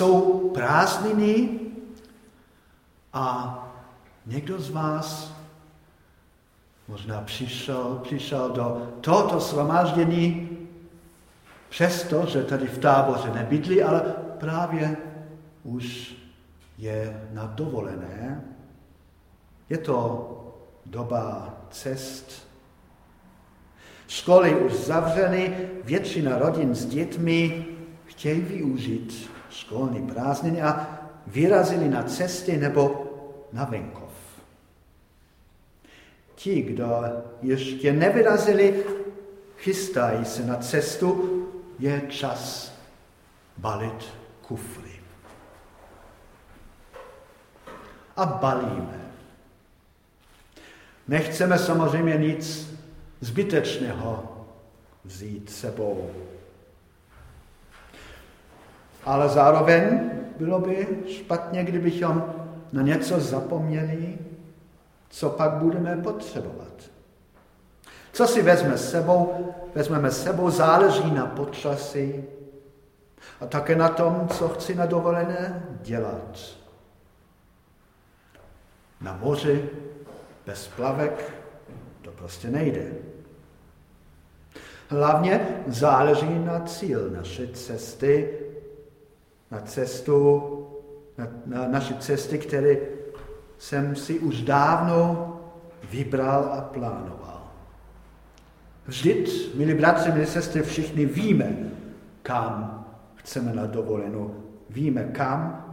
Jsou prázdniny a někdo z vás možná přišel, přišel do tohoto shromáždění přesto, že tady v táboře nebydlí, ale právě už je na dovolené. Je to doba cest. Školy už zavřeny, většina rodin s dětmi chtějí využít školní prázdniny a vyrazili na cesty nebo na venkov. Ti, kdo ještě nevyrazili, chystají se na cestu, je čas balit kufry. A balíme. Nechceme samozřejmě nic zbytečného vzít sebou. Ale zároveň bylo by špatně, kdybychom na něco zapomněli, co pak budeme potřebovat. Co si vezme s sebou? Vezmeme s sebou, záleží na počasí a také na tom, co chci na dovolené dělat. Na moři bez plavek to prostě nejde. Hlavně záleží na cíl naší cesty, na cestu, na, na naši cesty, které jsem si už dávno vybral a plánoval. Vždyť, milí bratři, milí sestry, všichni víme, kam chceme na dovolenou. Víme kam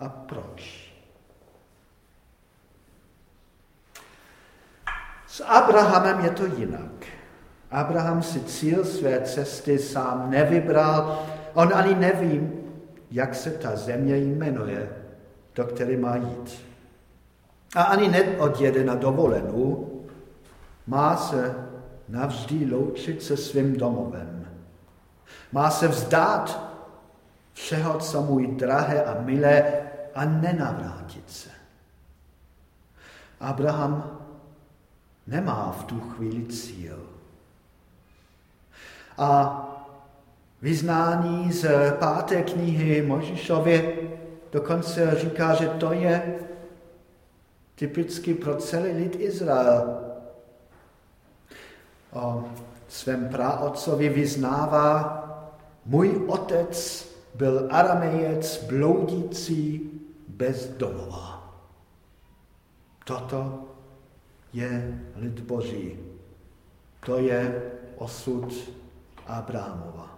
a proč. S Abrahamem je to jinak. Abraham si cíl své cesty sám nevybral, on ani neví, jak se ta země jmenuje, do které má jít. A ani neodjede na dovolenou, má se navždy loučit se svým domovem. Má se vzdát všeho, co mu je drahé a milé a nenavrátit se. Abraham nemá v tu chvíli cíl. A vyznání z páté knihy Možišově dokonce říká, že to je typicky pro celý lid Izrael. O svém praotcovi vyznává, můj otec byl aramejec bloudící bez domova. Toto je lid Boží. To je osud Abrahamova.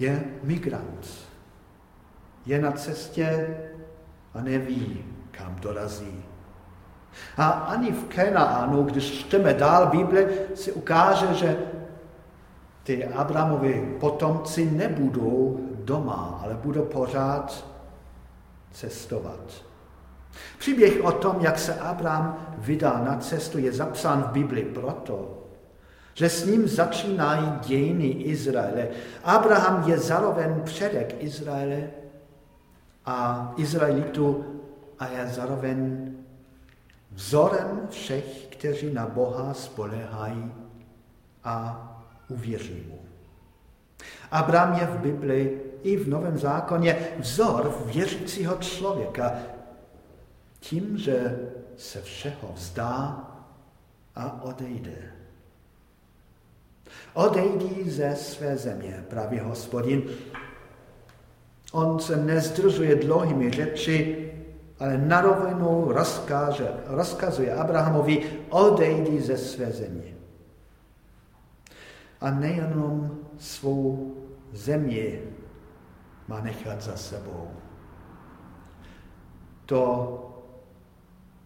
Je migrant. Je na cestě a neví, kam dorazí. A ani v Kenaanu, když čteme dál Bible, si ukáže, že ty Abrahamovi potomci nebudou doma, ale budou pořád cestovat. Příběh o tom, jak se Abraham vydal na cestu, je zapsán v Bibli proto, že s ním začínají dějiny Izraele. Abraham je zároveň předek Izraele a Izraelitu a je zároveň vzorem všech, kteří na Boha spolehají a uvěří mu. Abraham je v Bibli i v Novém zákoně vzor věřícího člověka, tím, že se všeho vzdá a odejde. Odejdí ze své země, pravý hospodin. On se nezdržuje dlouhými řeči, ale na rovinu rozkáže, rozkazuje Abrahamovi, odejdi ze své země. A nejenom svou zemi má nechat za sebou. To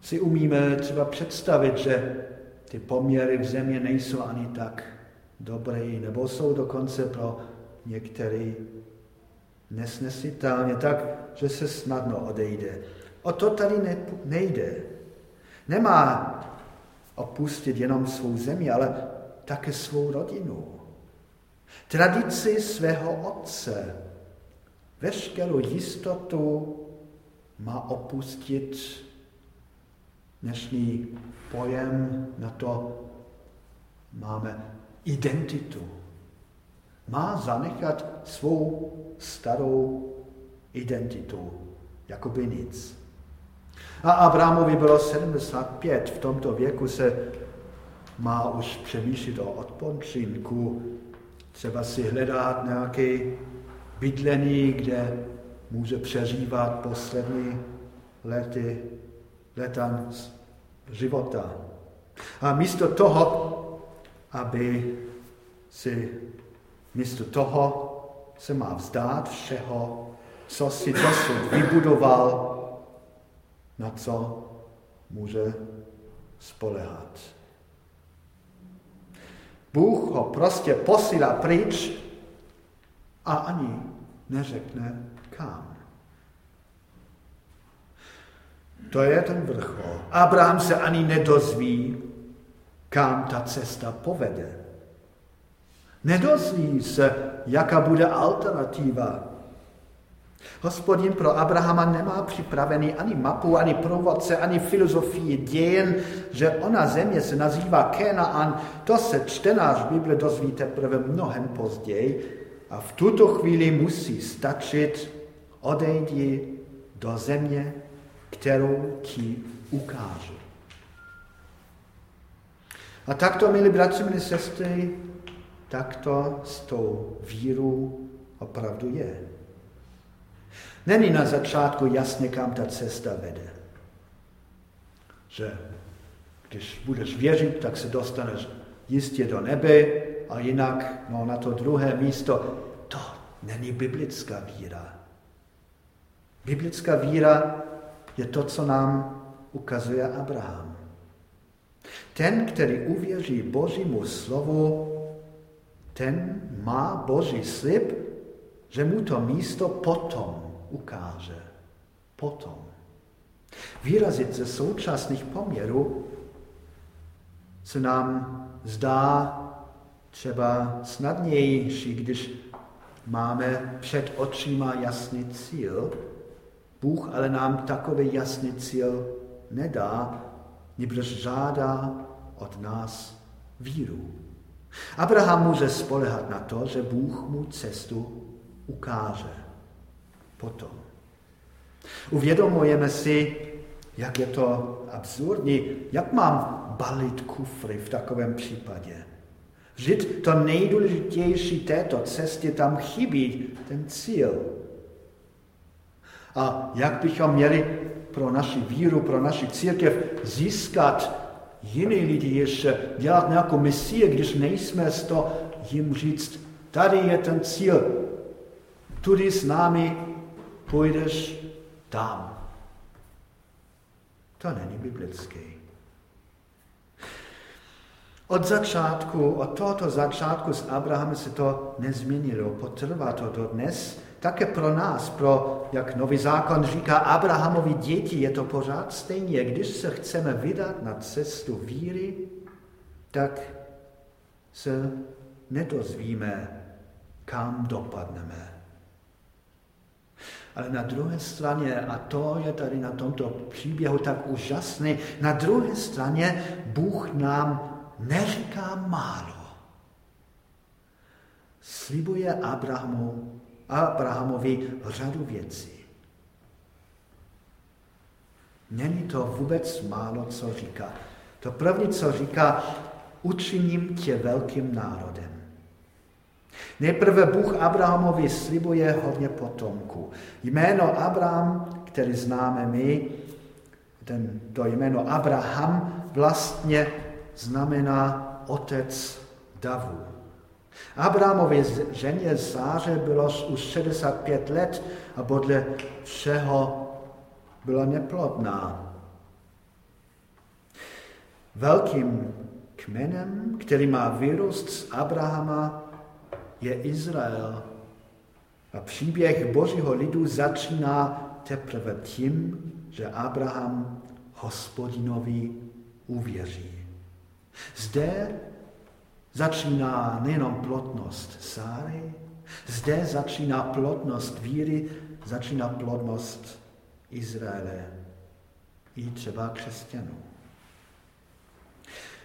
si umíme třeba představit, že ty poměry v země nejsou ani tak dobré, nebo jsou dokonce pro některé nesnesitelně tak, že se snadno odejde. O to tady nejde. Nemá opustit jenom svou zemi, ale také svou rodinu. Tradici svého otce, veškerou jistotu má opustit dnešní pojem na to máme identitu. má zanechat svou starou identitu, jako by nic. A Abrahamovi bylo 75, v tomto věku se má už přemýšlet o odpočinku, třeba si hledat nějaké bydlení, kde může přežívat poslední lety, leta života. A místo toho, aby si místo toho se má vzdát všeho, co si dosud vybudoval, na co může spolehat. Bůh ho prostě posílá pryč a ani neřekne kam. To je ten vrchol. Abraham se ani nedozví, kam ta cesta povede. Nedozví se, jaká bude alternativa. Hospodin pro Abrahama nemá připravený ani mapu, ani provodce, ani filozofii dějen, že ona země se nazývá Kenaan. To se čtenář Bible dozví teprve mnohem později a v tuto chvíli musí stačit odejdi do země, kterou ti ukážu. A takto, milí bratři, milí sestry, takto s tou vírou opravdu je. Není na začátku jasně, kam ta cesta vede. Že když budeš věřit, tak se dostaneš jistě do nebe a jinak no, na to druhé místo. To není biblická víra. Biblická víra je to, co nám ukazuje Abraham. Ten, který uvěří Božímu slovu, ten má Boží slib, že mu to místo potom ukáže. Potom. Výrazit ze současných poměrů se nám zdá třeba snadnější, když máme před očima jasný cíl. Bůh ale nám takový jasný cíl nedá, nebož žádá od nás víru. Abraham může spolehat na to, že Bůh mu cestu ukáže. Potom. Uvědomujeme si, jak je to absurdní, jak mám balit kufry v takovém případě. Vždyť to nejdůležitější této cestě tam chybí, ten cíl. A jak bychom měli pro naši víru, pro naši církev získat jiný lidi ještě, dělat nějakou misie, když nejsme z to jim říct, tady je ten cíl, tudy s námi půjdeš tam. To není biblické. Od začátku, od tohoto začátku s Abrahamem se to nezměnilo, potrvá to do dnes. Také pro nás, pro, jak nový zákon říká, Abrahamovi děti je to pořád stejně. Když se chceme vydat na cestu víry, tak se nedozvíme, kam dopadneme. Ale na druhé straně, a to je tady na tomto příběhu tak úžasné, na druhé straně Bůh nám neříká málo. Slibuje Abrahamu, Abrahamovi řadu věcí. Není to vůbec málo, co říká. To první, co říká, učiním tě velkým národem. Nejprve Bůh Abrahamovi slibuje hodně potomků. Jméno Abraham, který známe my, ten, to jméno Abraham vlastně znamená otec davu. Abrahamovi ženě Sáře bylo už 65 let a podle všeho byla neplodná. Velkým kmenem, který má vyrůst z Abrahama, je Izrael. A příběh Božího lidu začíná teprve tím, že Abraham hospodinovi uvěří. Zde začíná nejenom plodnost Sáry, zde začíná plodnost víry, začíná plodnost Izraele i třeba křesťanů.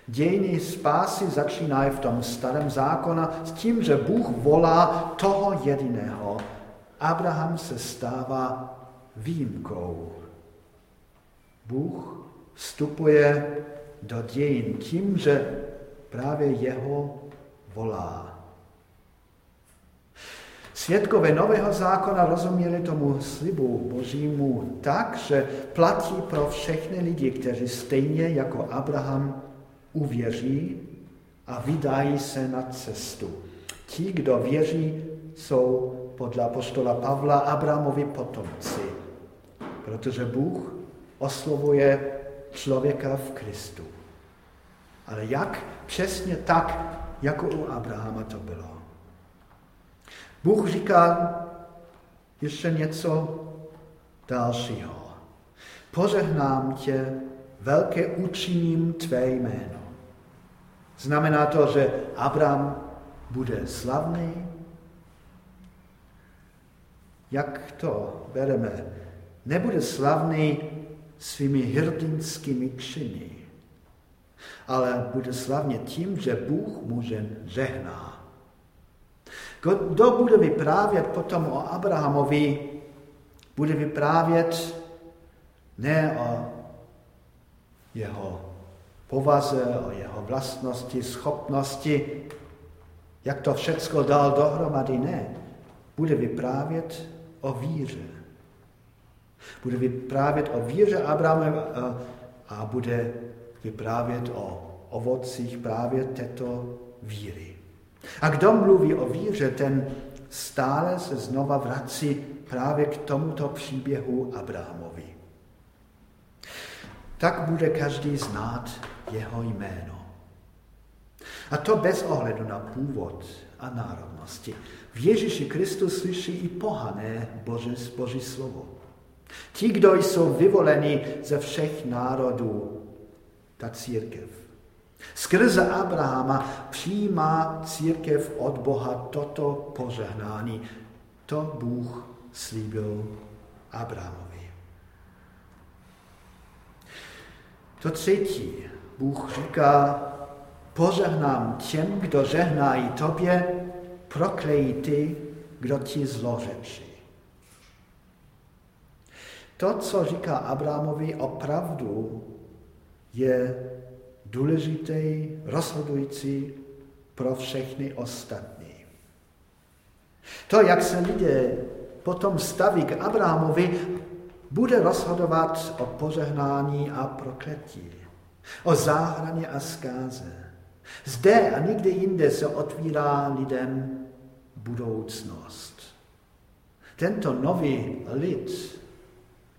Dějiny spásy začínají v tom starém zákona s tím, že Bůh volá toho jediného. Abraham se stává výjimkou. Bůh vstupuje do dějin tím, že právě jeho volá. Svědkové Nového zákona rozuměli tomu slibu božímu tak, že platí pro všechny lidi, kteří stejně jako Abraham uvěří a vydají se na cestu. Ti, kdo věří, jsou podle apostola Pavla Abrahamovi potomci, protože Bůh oslovuje člověka v Kristu. Ale jak? Přesně tak, jako u Abrahama to bylo. Bůh říká ještě něco dalšího. Požehnám tě, velké učiním tvé jméno. Znamená to, že Abraham bude slavný? Jak to bereme? Nebude slavný svými hrdinskými činy, ale bude slavně tím, že Bůh může žehná. Kdo bude vyprávět potom o Abrahamovi, bude vyprávět ne o jeho povaze, o jeho vlastnosti, schopnosti, jak to všecko dal dohromady, ne. Bude vyprávět o víře. Bude vyprávět o víře Abrahama a bude vyprávět o ovocích právě této víry. A kdo mluví o víře, ten stále se znova vrací právě k tomuto příběhu Abrahamovi. Tak bude každý znát jeho jméno. A to bez ohledu na původ a národnosti. V Ježíši Kristu slyší i pohané Boží, Boží slovo. Ti, kdo jsou vyvoleni ze všech národů, ta církev. Skrze Abrahama přijímá církev od Boha toto požehnání. To Bůh slíbil Abrahamovi. To třetí, Bůh říká, požehnám těm, kdo žehnají tobě, proklejí ty, kdo ti zlořečí. To, co říká Abrahamovi, opravdu je důležitý, rozhodující pro všechny ostatní. To, jak se lidé potom staví k Abrahamovi, bude rozhodovat o požehnání a prokletí, o záhraně a zkáze. Zde a nikde jinde se otvírá lidem budoucnost. Tento nový lid,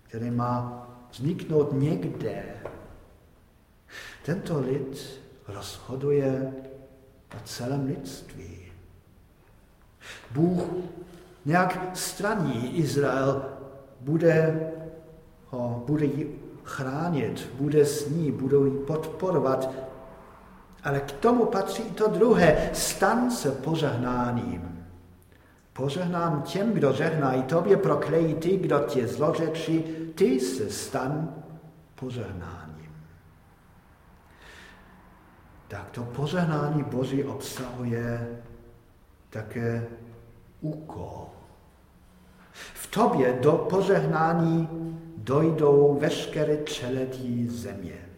který má vzniknout někde, tento lid rozhoduje o celém lidství. Bůh nějak straní Izrael, bude ho bude ji chránit, bude s ní, bude ji podporovat. Ale k tomu patří i to druhé, stan se požehnáním. Požehnám těm, kdo žehnají tobě, proklejí ty, kdo tě zlořeči, ty se stan požehnání tak to požehnání Boží obsahuje také úkol. V tobě do požehnání dojdou veškeré čeledí země,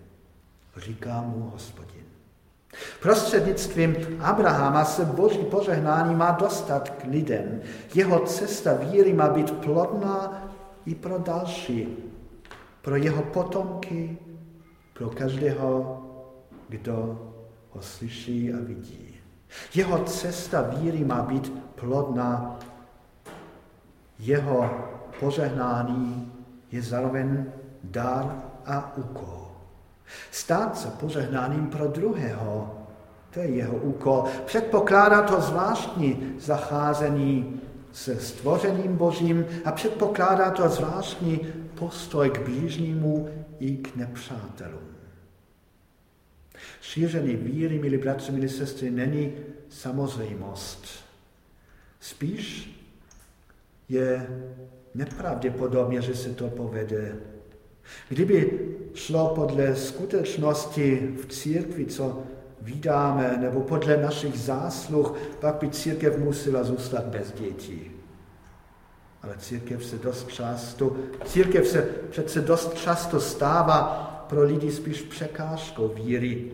říká mu hospodin. Prostřednictvím Abrahama se boží požehnání má dostat k lidem. Jeho cesta víry má být plodná i pro další, pro jeho potomky, pro každého, kdo ho slyší a vidí. Jeho cesta víry má být plodná. Jeho požehnání je zároveň dar a úkol. Stát se požehnáním pro druhého, to je jeho úkol. Předpokládá to zvláštní zacházení se stvořením Božím a předpokládá to zvláštní postoj k blížnímu i k nepřátelům. Šíření víry, milí bratři, milí sestry, není samozřejmost. Spíš je nepravděpodobně, že se to povede Kdyby šlo podle skutečnosti v církvi, co vydáme, nebo podle našich zásluh, pak by církev musela zůstat bez dětí. Ale církev se dost často, církev se přece dost často stává pro lidi spíš překážkou víry.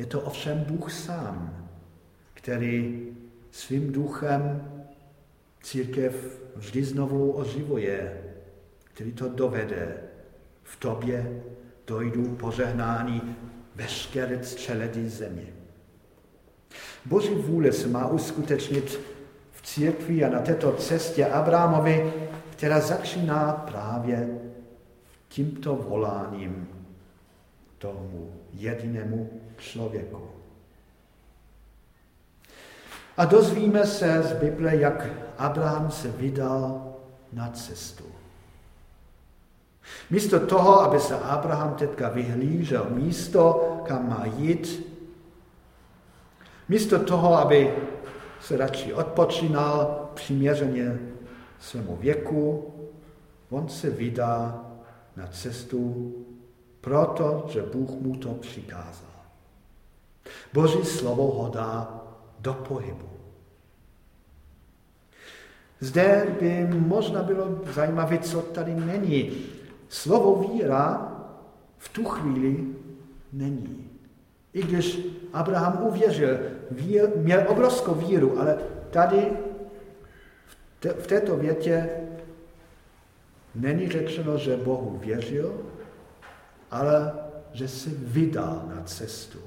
Je to ovšem Bůh sám, který svým duchem církev vždy znovu oživuje, který to dovede. V tobě dojdu požehnání veškeré čeledy země. Boží vůle se má uskutečnit v církvi a na této cestě Abrahamovi, která začíná právě tímto voláním tomu jedinému člověku. A dozvíme se z Bible, jak Abraham se vydal na cestu. Místo toho, aby se Abraham teďka vyhlížel místo, kam má jít, místo toho, aby se radši odpočínal přiměřeně svému věku, on se vydá na cestu, protože Bůh mu to přikázal. Boží slovo ho dá do pohybu. Zde by možná bylo zajímavé, co tady není. Slovo víra v tu chvíli není. I když Abraham uvěřil, vír, měl obrovskou víru, ale tady v této větě není řečeno, že Bohu věřil, ale že si vydal na cestu.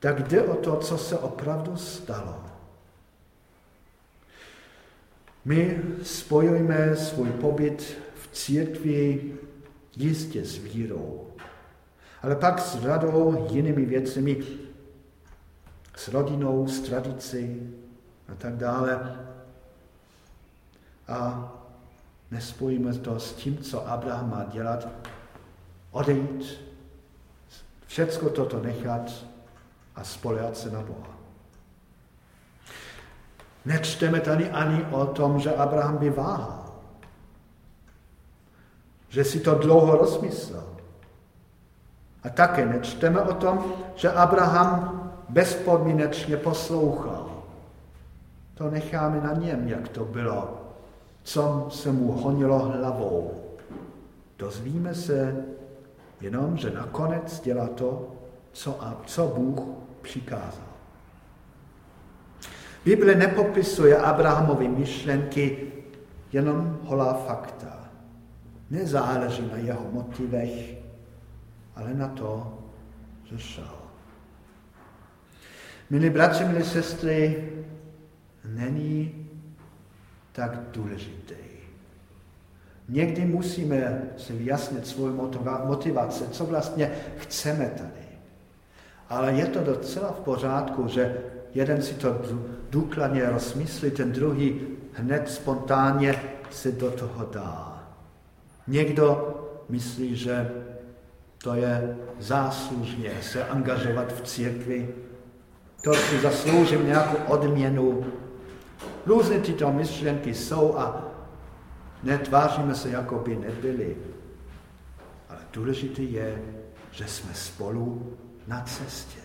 Tak jde o to, co se opravdu stalo. My spojujeme svůj pobyt v církvi jistě s vírou, ale pak s radou jinými věcmi, s rodinou, s tradicí a tak dále. A nespojíme to s tím, co Abraham má dělat, odejít, všecko toto nechat a spolehat se na Boha. Nečteme tady ani o tom, že Abraham by váhal. Že si to dlouho rozmyslel. A také nečteme o tom, že Abraham bezpodmínečně poslouchal. To necháme na něm, jak to bylo, co se mu honilo hlavou. Dozvíme se jenom, že nakonec dělá to, co, a, co Bůh přikázal. Bible nepopisuje Abrahamovi myšlenky, jenom holá fakta. Nezáleží na jeho motivech, ale na to, že šel. Milí bratři, milí sestry, není tak důležitý. Někdy musíme si vyjasnit svou motivaci, co vlastně chceme tady. Ale je to docela v pořádku, že jeden si to důkladně rozmyslí, ten druhý hned spontánně se do toho dá. Někdo myslí, že to je záslužně se angažovat v církvi, to si zasloužím nějakou odměnu. Různé tyto myšlenky jsou a netváříme se, jako by nebyly. Ale důležité je, že jsme spolu na cestě.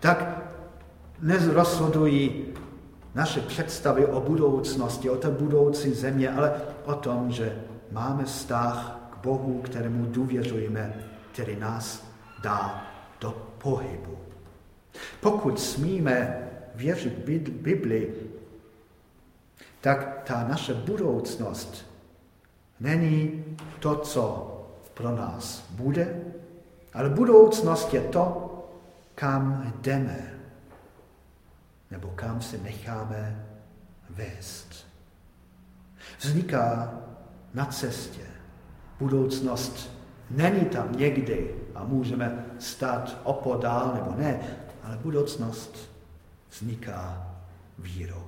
Tak dnes rozhodují naše představy o budoucnosti, o té budoucí země, ale o tom, že máme vztah k Bohu, kterému důvěřujeme, který nás dá do pohybu. Pokud smíme věřit Bibli, tak ta naše budoucnost není to, co pro nás bude, ale budoucnost je to, kam jdeme, nebo kam se necháme vést. Vzniká na cestě. Budoucnost není tam někdy a můžeme stát opodál nebo ne, ale budoucnost vzniká vírou.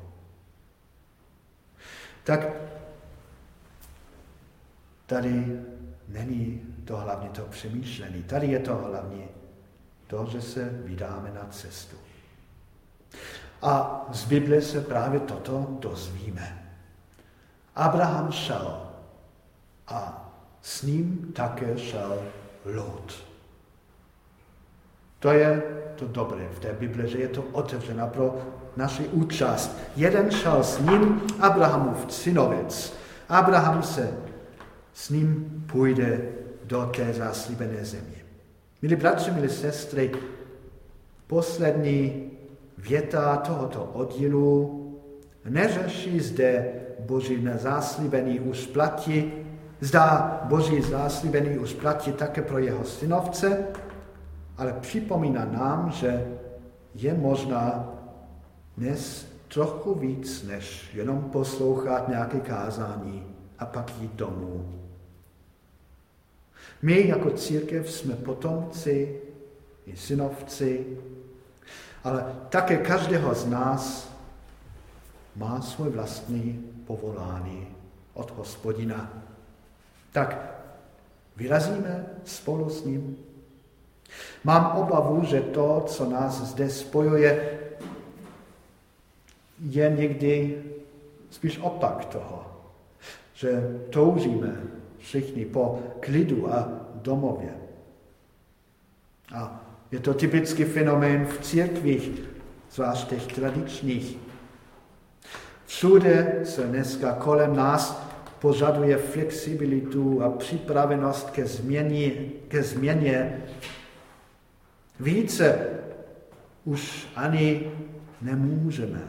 Tak tady není to hlavně to přemýšlení, tady je to hlavně to, že se vydáme na cestu. A z Bible se právě toto dozvíme. Abraham šel a s ním také šel Lot. To je to dobré v té Bibli, že je to otevřeno pro naši účast. Jeden šel s ním, Abrahamův synovec. Abraham se s ním půjde do té záslíbené země. Milí bratři, milí sestry, poslední věta tohoto oddílu neřeší zde Boží záslíbený už platí, zdá Boží záslíbený už platí také pro jeho synovce, ale připomíná nám, že je možná dnes trochu víc, než jenom poslouchat nějaké kázání a pak jít domů. My jako církev jsme potomci i synovci, ale také každého z nás má svůj vlastní povolání od hospodina. Tak vyrazíme spolu s ním. Mám obavu, že to, co nás zde spojuje, je někdy spíš opak toho, že toužíme všichni po klidu a domově. A je to typický fenomén v církvích, zvlášť těch tradičních. Všude se dneska kolem nás požaduje flexibilitu a připravenost ke změně, ke změně. Více už ani nemůžeme.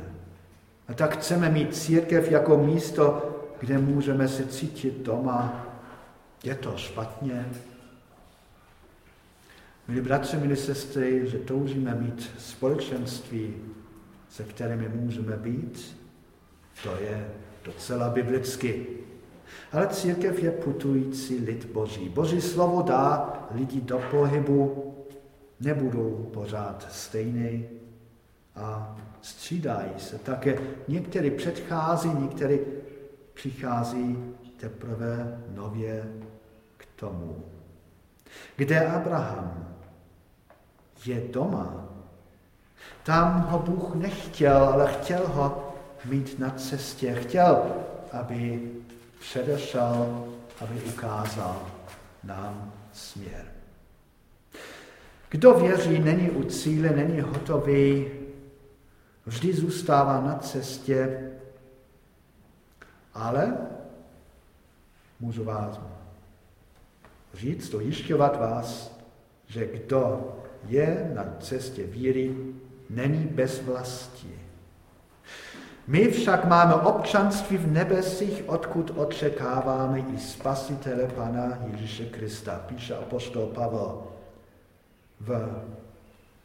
A tak chceme mít církev jako místo, kde můžeme se cítit doma. Je to špatně? Milí bratři, milí sestry, že toužíme mít společenství, se kterými můžeme být, to je docela biblicky. Ale církev je putující lid Boží. Boží slovo dá lidi do pohybu, nebudou pořád stejné a střídají se. Také někteří předchází, někteří přichází teprve nově tomu. Kde Abraham je doma, tam ho Bůh nechtěl, ale chtěl ho mít na cestě. Chtěl, aby předešel, aby ukázal nám směr. Kdo věří, není u cíle, není hotový, vždy zůstává na cestě, ale můžu vás říct, ujišťovat vás, že kdo je na cestě víry, není bez vlasti. My však máme občanství v nebesích, odkud očekáváme i spasitele Pana Ježíše Krista, píše apostol Pavel. V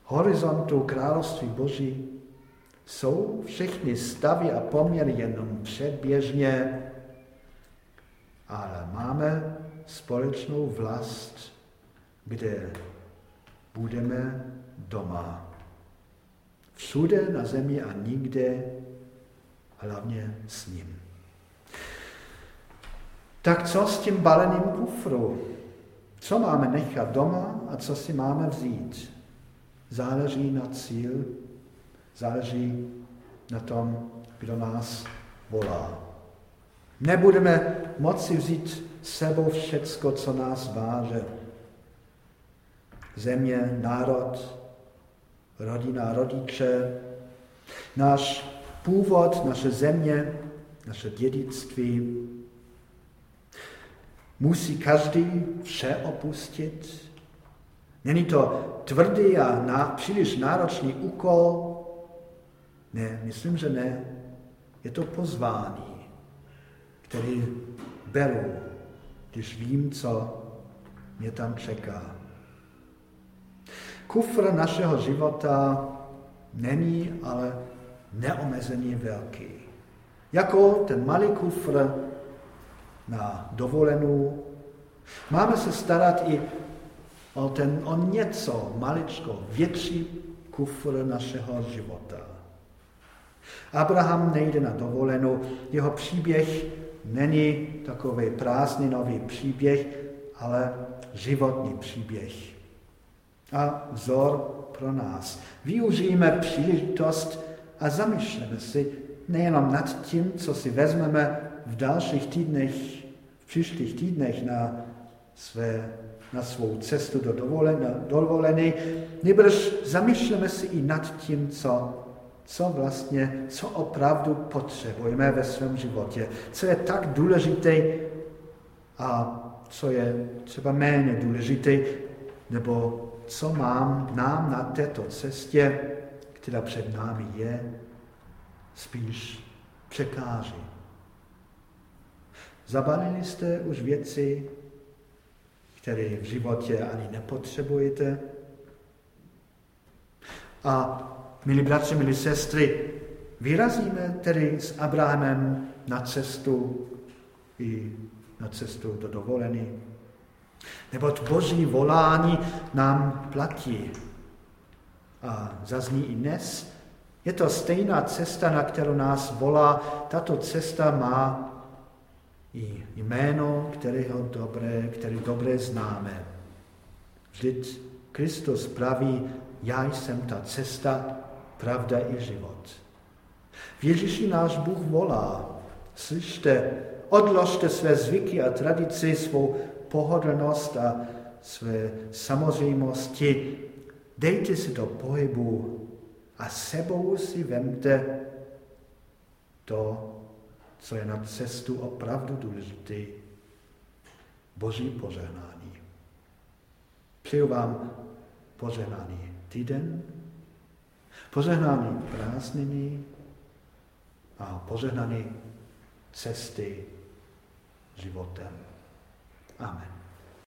horizontu království Boží jsou všechny stavy a poměry jenom předběžně, ale máme společnou vlast, kde budeme doma. Všude na zemi a nikde hlavně s ním. Tak co s tím baleným kufru? Co máme nechat doma a co si máme vzít? Záleží na cíl, záleží na tom, kdo nás volá. Nebudeme moci vzít sebou všecko, co nás váže. Země, národ, rodina, rodiče, náš původ, naše země, naše dědictví. Musí každý vše opustit? Není to tvrdý a na, příliš náročný úkol? Ne, myslím, že ne. Je to pozvání, který beru, když vím, co mě tam čeká. Kufr našeho života není ale neomezeně velký. Jako ten malý kufr na dovolenou. Máme se starat i o, ten, o něco maličko větší kufr našeho života. Abraham nejde na dovolenou, jeho příběh není takový prázdninový příběh, ale životní příběh. A vzor pro nás. Využijeme příležitost a zamýšlíme si, nejenom nad tím, co si vezmeme v dalších týdnech, v příštích týdnech na, své, na svou cestu do dovolené, nebož zamýšlíme si i nad tím, co, co vlastně, co opravdu potřebujeme ve svém životě, co je tak důležité a co je třeba méně důležité, nebo co mám nám na této cestě, která před námi je, spíš překáží. Zabalili jste už věci, které v životě ani nepotřebujete. A milí bratři, milí sestry, vyrazíme tedy s Abrahamem na cestu i na cestu do dovolený. Neboť boží volání nám platí. A zazní i dnes, je to stejná cesta, na kterou nás volá. Tato cesta má i jméno, kterého dobré, který dobré známe. Vždyť Kristus praví, já jsem ta cesta, pravda i život. V Ježíši náš Bůh volá, slyšte, odložte své zvyky a tradici, svou pohodlnost a své samozřejmosti, dejte si do pohybu a sebou si vemte to, co je na cestu opravdu důležité, Boží požehnání. Přeju vám požehnaný týden, požehnaný prázdniny a požehnaný cesty životem. Amen.